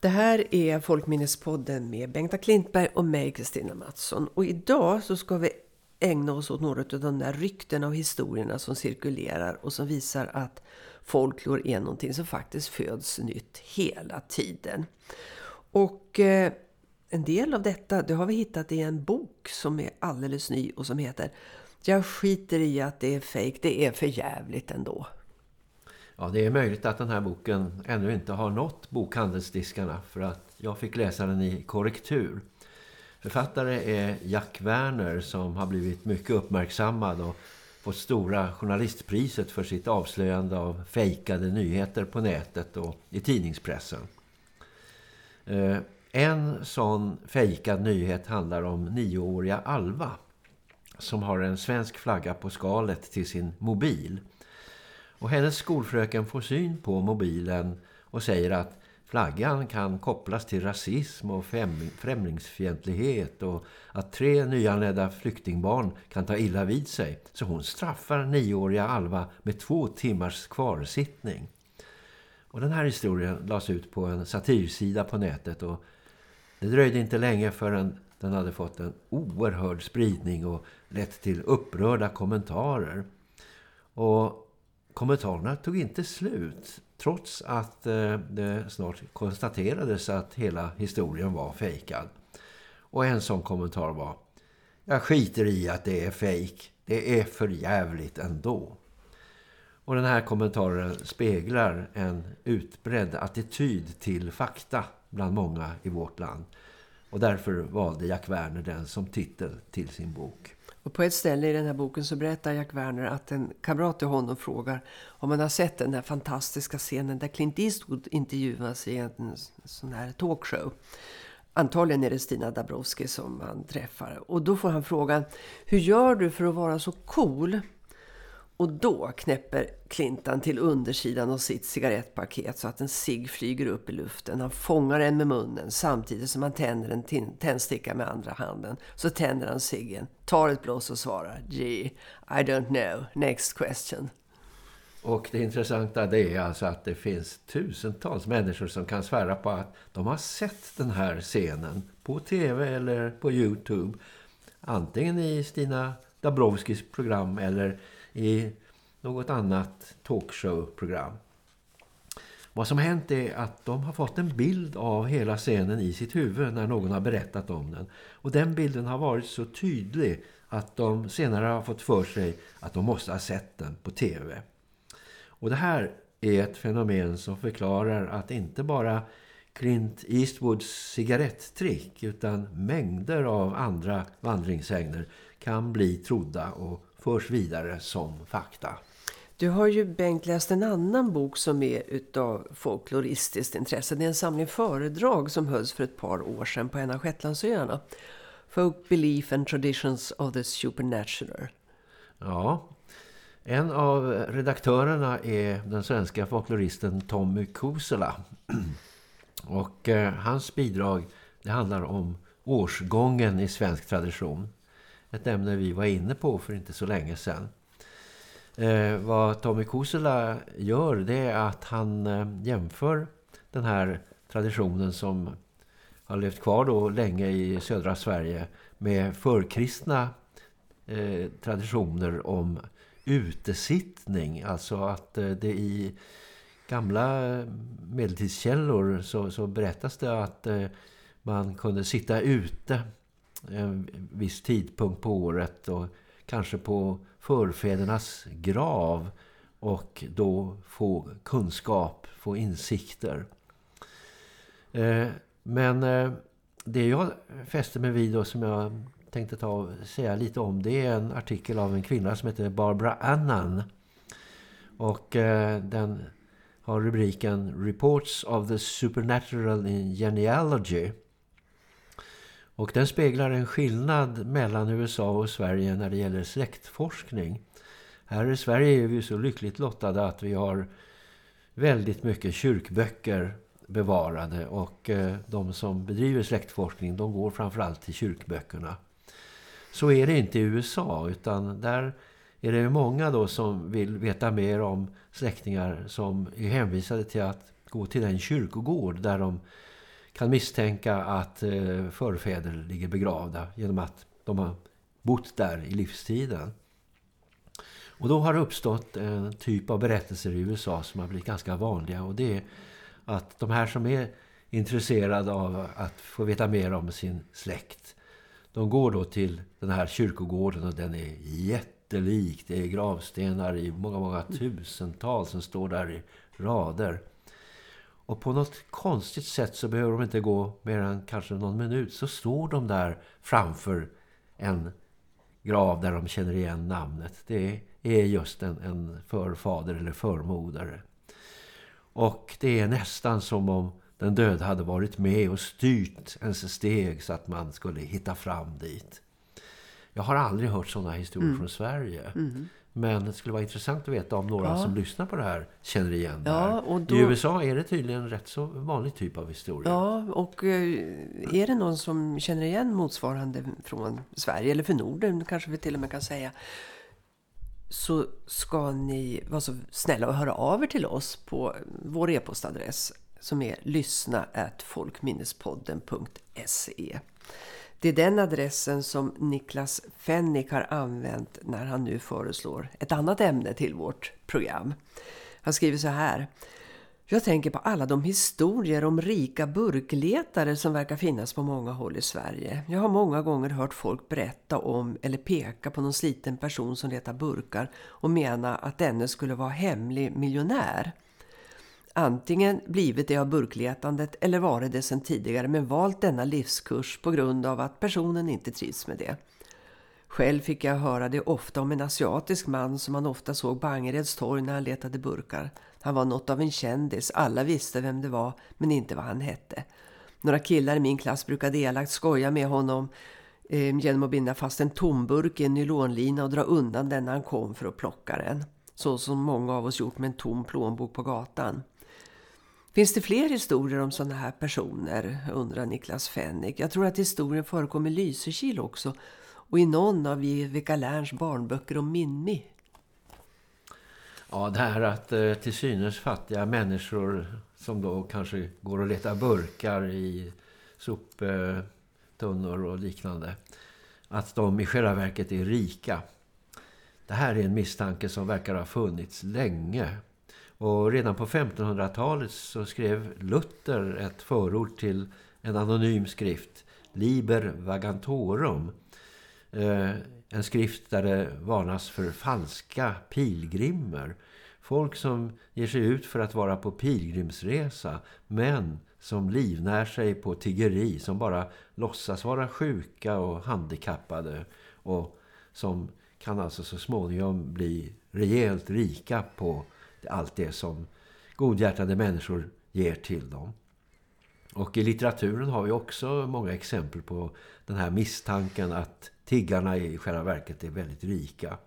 Det här är Folkminnespodden med Bengta Klintberg och mig Kristina Mattsson. Och idag så ska vi ägna oss åt några av de där ryktena och historierna som cirkulerar och som visar att folklor är någonting som faktiskt föds nytt hela tiden. Och eh, en del av detta det har vi hittat i en bok som är alldeles ny och som heter Jag skiter i att det är fejk, det är för jävligt ändå. Ja, det är möjligt att den här boken ännu inte har nått bokhandelsdiskarna för att jag fick läsa den i korrektur. Författare är Jack Werner som har blivit mycket uppmärksammad och fått stora journalistpriset för sitt avslöjande av fejkade nyheter på nätet och i tidningspressen. Eh, en sån fejkad nyhet handlar om nioåriga Alva som har en svensk flagga på skalet till sin mobil. Och hennes skolfröken får syn på mobilen och säger att flaggan kan kopplas till rasism och främlingsfientlighet och att tre nyanlända flyktingbarn kan ta illa vid sig. Så hon straffar nioåriga Alva med två timmars kvarsittning. Och den här historien lades ut på en satirsida på nätet och det dröjde inte länge förrän den hade fått en oerhörd spridning och lett till upprörda kommentarer. Och kommentarerna tog inte slut trots att eh, det snart konstaterades att hela historien var fejkad. Och en sån kommentar var Jag skiter i att det är fejk. Det är för jävligt ändå. Och den här kommentaren speglar en utbredd attityd till fakta bland många i vårt land. Och därför valde Jack Werner den som titel till sin bok. Och på ett ställe i den här boken så berättar Jack Werner att en kamrat till honom frågar om han har sett den här fantastiska scenen där Clint Eastwood intervjuas i en sån här talkshow. Antagligen är det Stina Dabrowski som han träffar. Och då får han frågan, hur gör du för att vara så cool? Och då knäpper Clintan till undersidan av sitt cigarettpaket så att en cigg flyger upp i luften. Han fångar den med munnen samtidigt som han tänder en tändsticka med andra handen. Så tänder han ciggen, tar ett blås och svarar Gee, I don't know. Next question. Och det intressanta det är alltså att det finns tusentals människor som kan svära på att de har sett den här scenen på tv eller på Youtube. Antingen i Stina Dabrowskis program eller i något annat talkshow-program. Vad som hänt är att de har fått en bild av hela scenen i sitt huvud när någon har berättat om den. Och den bilden har varit så tydlig att de senare har fått för sig att de måste ha sett den på tv. Och det här är ett fenomen som förklarar att inte bara Clint Eastwoods cigaretttrick utan mängder av andra vandringsägner kan bli trodda och förs vidare som fakta. Du har ju Bengt läst en annan bok som är utav folkloristiskt intresse. Det är en samling föredrag som hölls för ett par år sedan på en av Shetlandsöarna. Folk Belief and Traditions of the Supernatural. Ja, en av redaktörerna är den svenska folkloristen Tommy Kusela. Och eh, hans bidrag det handlar om årsgången i svensk tradition. Ett ämne vi var inne på för inte så länge sedan. Eh, vad Tommy Kosela gör det är att han eh, jämför den här traditionen som har levt kvar då länge i södra Sverige med förkristna eh, traditioner om utesittning. Alltså att eh, det i gamla eh, medeltidskällor så, så berättas det att eh, man kunde sitta ute en viss tidpunkt på året och kanske på förfädernas grav och då få kunskap, få insikter. Eh, men eh, det jag fäster mig vid och som jag tänkte ta och säga lite om det är en artikel av en kvinna som heter Barbara Annan. Och eh, den har rubriken Reports of the Supernatural in Genealogy- och den speglar en skillnad mellan USA och Sverige när det gäller släktforskning. Här i Sverige är vi så lyckligt lottade att vi har väldigt mycket kyrkböcker bevarade och eh, de som bedriver släktforskning de går framförallt till kyrkböckerna. Så är det inte i USA utan där är det många då som vill veta mer om släktingar som är hänvisade till att gå till den kyrkogård där de kan misstänka att eh, förfäder ligger begravda genom att de har bott där i livstiden. Och då har det uppstått en typ av berättelser i USA som har blivit ganska vanliga och det är att de här som är intresserade av att få veta mer om sin släkt de går då till den här kyrkogården och den är jättelik. Det är gravstenar i många, många tusental som står där i rader. Och på något konstigt sätt så behöver de inte gå mer än kanske någon minut. Så står de där framför en grav där de känner igen namnet. Det är just en, en förfader eller förmodare. Och det är nästan som om den döde hade varit med och styrt ens steg så att man skulle hitta fram dit. Jag har aldrig hört sådana historier mm. från Sverige. Mm. Men det skulle vara intressant att veta om några ja. som lyssnar på det här känner igen det ja, och då... I USA är det tydligen en rätt så vanlig typ av historia. Ja, och eh, är det någon som känner igen motsvarande från Sverige eller för Norden kanske vi till och med kan säga så ska ni vara så snälla och höra av er till oss på vår e-postadress som är lyssna folkminnespodden.se. Det är den adressen som Niklas Fennick har använt när han nu föreslår ett annat ämne till vårt program. Han skriver så här. Jag tänker på alla de historier om rika burkletare som verkar finnas på många håll i Sverige. Jag har många gånger hört folk berätta om eller peka på någon sliten person som letar burkar och mena att denne skulle vara hemlig miljonär antingen blivit det av burkletandet eller varit det sedan tidigare men valt denna livskurs på grund av att personen inte trivs med det. Själv fick jag höra det ofta om en asiatisk man som man ofta såg på Angereds torg när han letade burkar. Han var något av en kändis, alla visste vem det var men inte vad han hette. Några killar i min klass brukade elakt skoja med honom eh, genom att binda fast en tomburk i en nylonlina och dra undan den när han kom för att plocka den. Så som många av oss gjort med en tom plånbok på gatan. Finns det fler historier om sådana här personer, undrar Niklas Fennick. Jag tror att historien förekommer i Lysekil också och i någon av Viveka Lärns barnböcker om Minni. Ja, det här att eh, till synes fattiga människor som då kanske går och letar burkar i soptunnor och liknande. Att de i själva verket är rika. Det här är en misstanke som verkar ha funnits länge. Och redan på 1500-talet så skrev Luther ett förord till en anonym skrift, Liber Vagantorum. Eh, en skrift där det varnas för falska pilgrimer. Folk som ger sig ut för att vara på pilgrimsresa men som livnär sig på tiggeri, som bara låtsas vara sjuka och handikappade och som kan alltså så småningom bli rejält rika på allt det som godhjärtade människor ger till dem. Och i litteraturen har vi också många exempel på den här misstanken att tiggarna i själva verket är väldigt rika.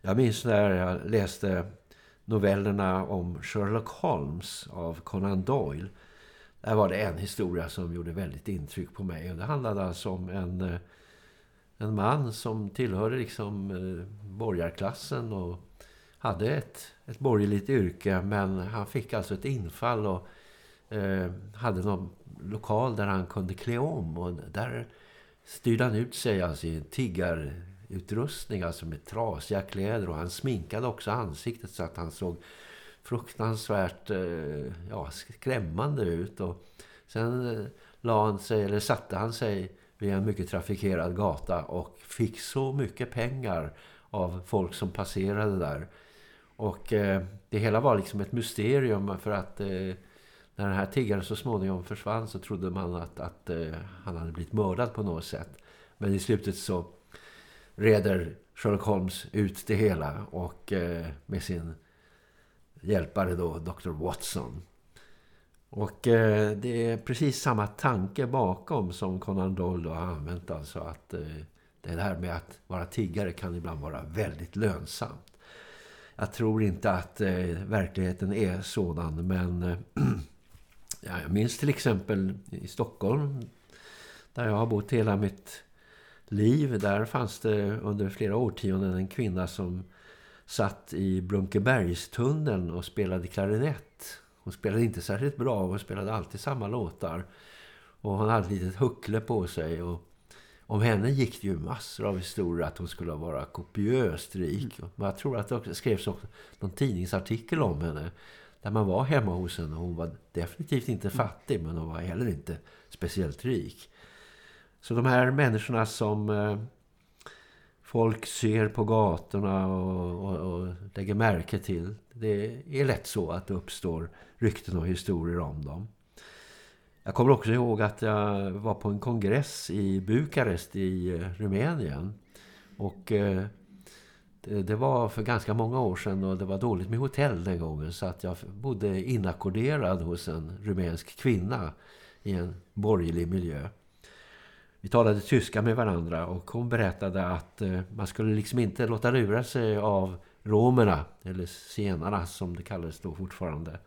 Jag minns när jag läste novellerna om Sherlock Holmes av Conan Doyle. Där var det en historia som gjorde väldigt intryck på mig. Och det handlade alltså om en, eh, en man som tillhörde liksom eh, borgarklassen och hade ett, ett borgerligt yrke men han fick alltså ett infall och eh, hade någon lokal där han kunde klä om och där styrde han ut sig alltså i tiggarutrustning alltså med trasiga kläder och han sminkade också ansiktet så att han såg fruktansvärt eh, ja, skrämmande ut och sen eh, la han sig eller satte han sig vid en mycket trafikerad gata och fick så mycket pengar av folk som passerade där och eh, det hela var liksom ett mysterium för att eh, när den här tiggaren så småningom försvann så trodde man att, att eh, han hade blivit mördad på något sätt. Men i slutet så reder Sherlock Holmes ut det hela och eh, med sin hjälpare då, Dr. Watson. Och eh, det är precis samma tanke bakom som Conan Doyle har använt. Alltså att eh, det här med att vara tiggare kan ibland vara väldigt lönsamt jag tror inte att eh, verkligheten är sådan men eh, ja, jag minns till exempel i Stockholm där jag har bott hela mitt liv. Där fanns det under flera årtionden en kvinna som satt i Brunkebergstunneln och spelade klarinett. hon spelade inte särskilt bra. Hon spelade alltid samma låtar. Och hon hade ett litet huckle på sig. Och om henne gick det ju massor av historier att hon skulle vara kopiöst rik. Mm. Men jag tror att det skrevs också någon tidningsartikel om henne. Där man var hemma hos henne. Hon var definitivt inte mm. fattig men hon var heller inte speciellt rik. Så de här människorna som eh, folk ser på gatorna och, och, och, lägger märke till. Det är lätt så att det uppstår rykten och historier om dem. Jag kommer också ihåg att jag var på en kongress i Bukarest i eh, Rumänien. Och eh, det, det, var för ganska många år sedan och det var dåligt med hotell den gången. Så att jag bodde inackorderad hos en rumänsk kvinna i en borgerlig miljö. Vi talade tyska med varandra och hon berättade att eh, man skulle liksom inte låta lura sig av romerna, eller senarna som det kallades då fortfarande.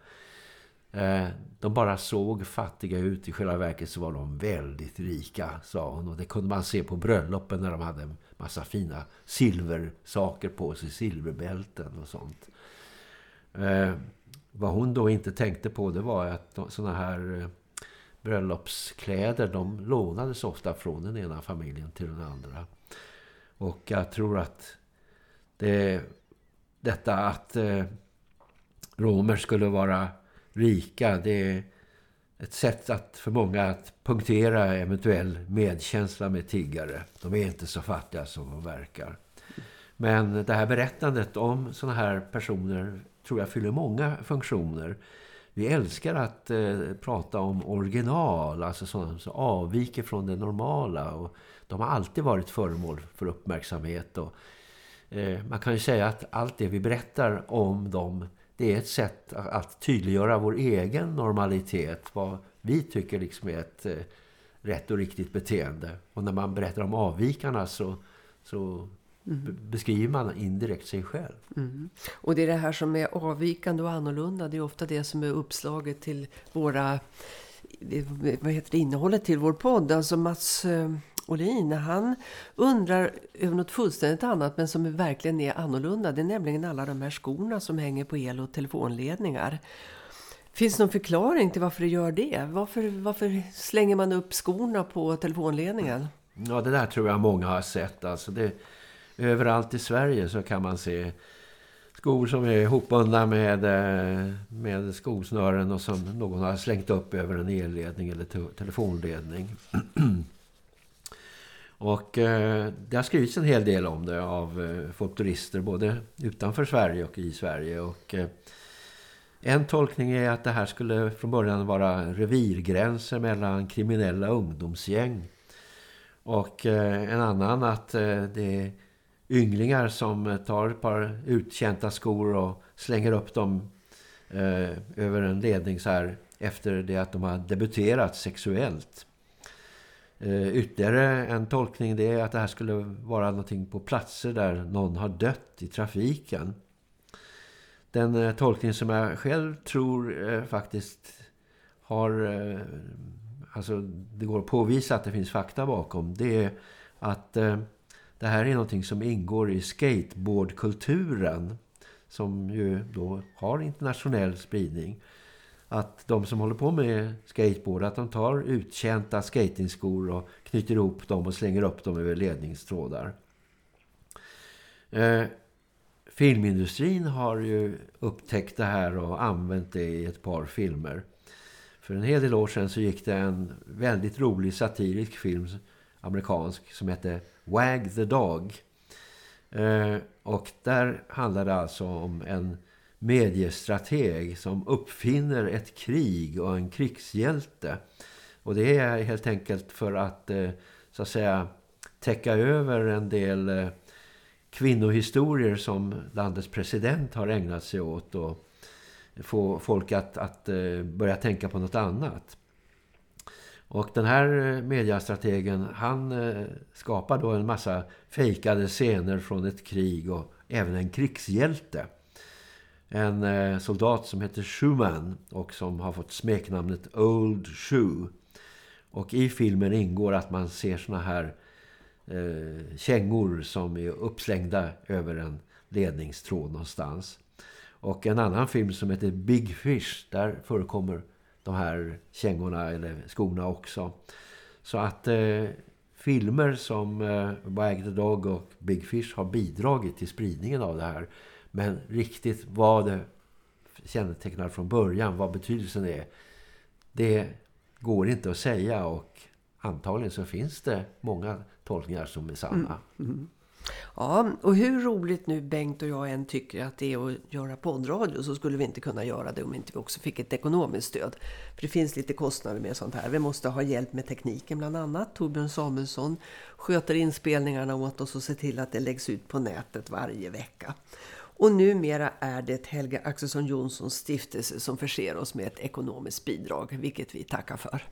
Eh, de bara såg fattiga ut. I själva verket så var de väldigt rika, sa hon. Och det kunde man se på bröllopen när de hade en massa fina silversaker på sig. Silverbälten och sånt. Eh, vad hon då inte tänkte på det var att sådana här eh, bröllopskläder de lånades ofta från den ena familjen till den andra. Och jag tror att det, detta att eh, romer skulle vara rika. Det är ett sätt att, för många att punktera eventuell medkänsla med tiggare. De är inte så fattiga som de verkar. Men det här berättandet om sådana här personer tror jag fyller många funktioner. Vi älskar att eh, prata om original, alltså sådana som avviker från det normala. Och de har alltid varit föremål för uppmärksamhet. Och, eh, man kan ju säga att allt det vi berättar om dem det är ett sätt att tydliggöra vår egen normalitet. Vad vi tycker liksom är ett eh, rätt och riktigt beteende. Och när man berättar om avvikarna så, så mm. beskriver man indirekt sig själv. Mm. Och det är det här som är avvikande och annorlunda. Det är ofta det som är uppslaget till våra... Vad heter det? Innehållet till vår podd. Alltså Mats... Olin, han undrar över något fullständigt annat men som verkligen är annorlunda. Det är nämligen alla de här skorna som hänger på el- och telefonledningar. Finns det någon förklaring till varför det gör det? Varför, varför slänger man upp skorna på telefonledningen? Ja, det där tror jag många har sett. Alltså det, överallt i Sverige så kan man se skor som är ihopbundna med, eh, med skosnören och som någon har slängt upp över en elledning eller telefonledning. Och eh, det har skrivits en hel del om det av eh, folkturister både utanför Sverige och i Sverige. Och eh, en tolkning är att det här skulle från början vara revirgränser mellan kriminella ungdomsgäng. Och eh, en annan att eh, det är ynglingar som tar ett par utkänta skor och slänger upp dem eh, över en ledning så här efter det att de har debuterat sexuellt. Eh, ytterligare en tolkning det är att det här skulle vara någonting på platser där någon har dött i trafiken. Den eh, tolkning som jag själv tror eh, faktiskt har... Eh, alltså det går att påvisa att det finns fakta bakom. Det är att eh, det här är någonting som ingår i skateboardkulturen. Som ju då har internationell spridning att de som håller på med skateboard att de tar utkänta skatingskor och knyter ihop dem och slänger upp dem över ledningstrådar. Eh, filmindustrin har ju upptäckt det här och använt det i ett par filmer. För en hel del år sedan så gick det en väldigt rolig satirisk film, amerikansk, som hette Wag the Dog. Eh, och där handlade det alltså om en mediestrateg som uppfinner ett krig och en krigshjälte. Och det är helt enkelt för att eh, så att säga täcka över en del eh, kvinnohistorier som landets president har ägnat sig åt och få folk att, att eh, börja tänka på något annat. Och den här mediastrategen han skapar då en massa fejkade scener från ett krig och även en krigshjälte en eh, soldat som heter Schumann och som har fått smeknamnet Old Shoe. Och i filmen ingår att man ser såna här eh, kängor som är uppslängda över en ledningstråd någonstans. Och en annan film som heter Big Fish, där förekommer de här kängorna eller skorna också. Så att eh, filmer som eh, Wag the Dog och Big Fish har bidragit till spridningen av det här. Men riktigt vad det kännetecknar från början, vad betydelsen är, det går inte att säga och antagligen så finns det många tolkningar som är sanna. Mm. Mm. Ja, och hur roligt nu Bengt och jag än tycker att det är att göra poddradio så skulle vi inte kunna göra det om inte vi också fick ett ekonomiskt stöd. För det finns lite kostnader med sånt här. Vi måste ha hjälp med tekniken bland annat. Torbjörn Samuelsson sköter inspelningarna åt oss och ser till att det läggs ut på nätet varje vecka. Och numera är det Helga Axelsson Jonssons stiftelse som förser oss med ett ekonomiskt bidrag, vilket vi tackar för.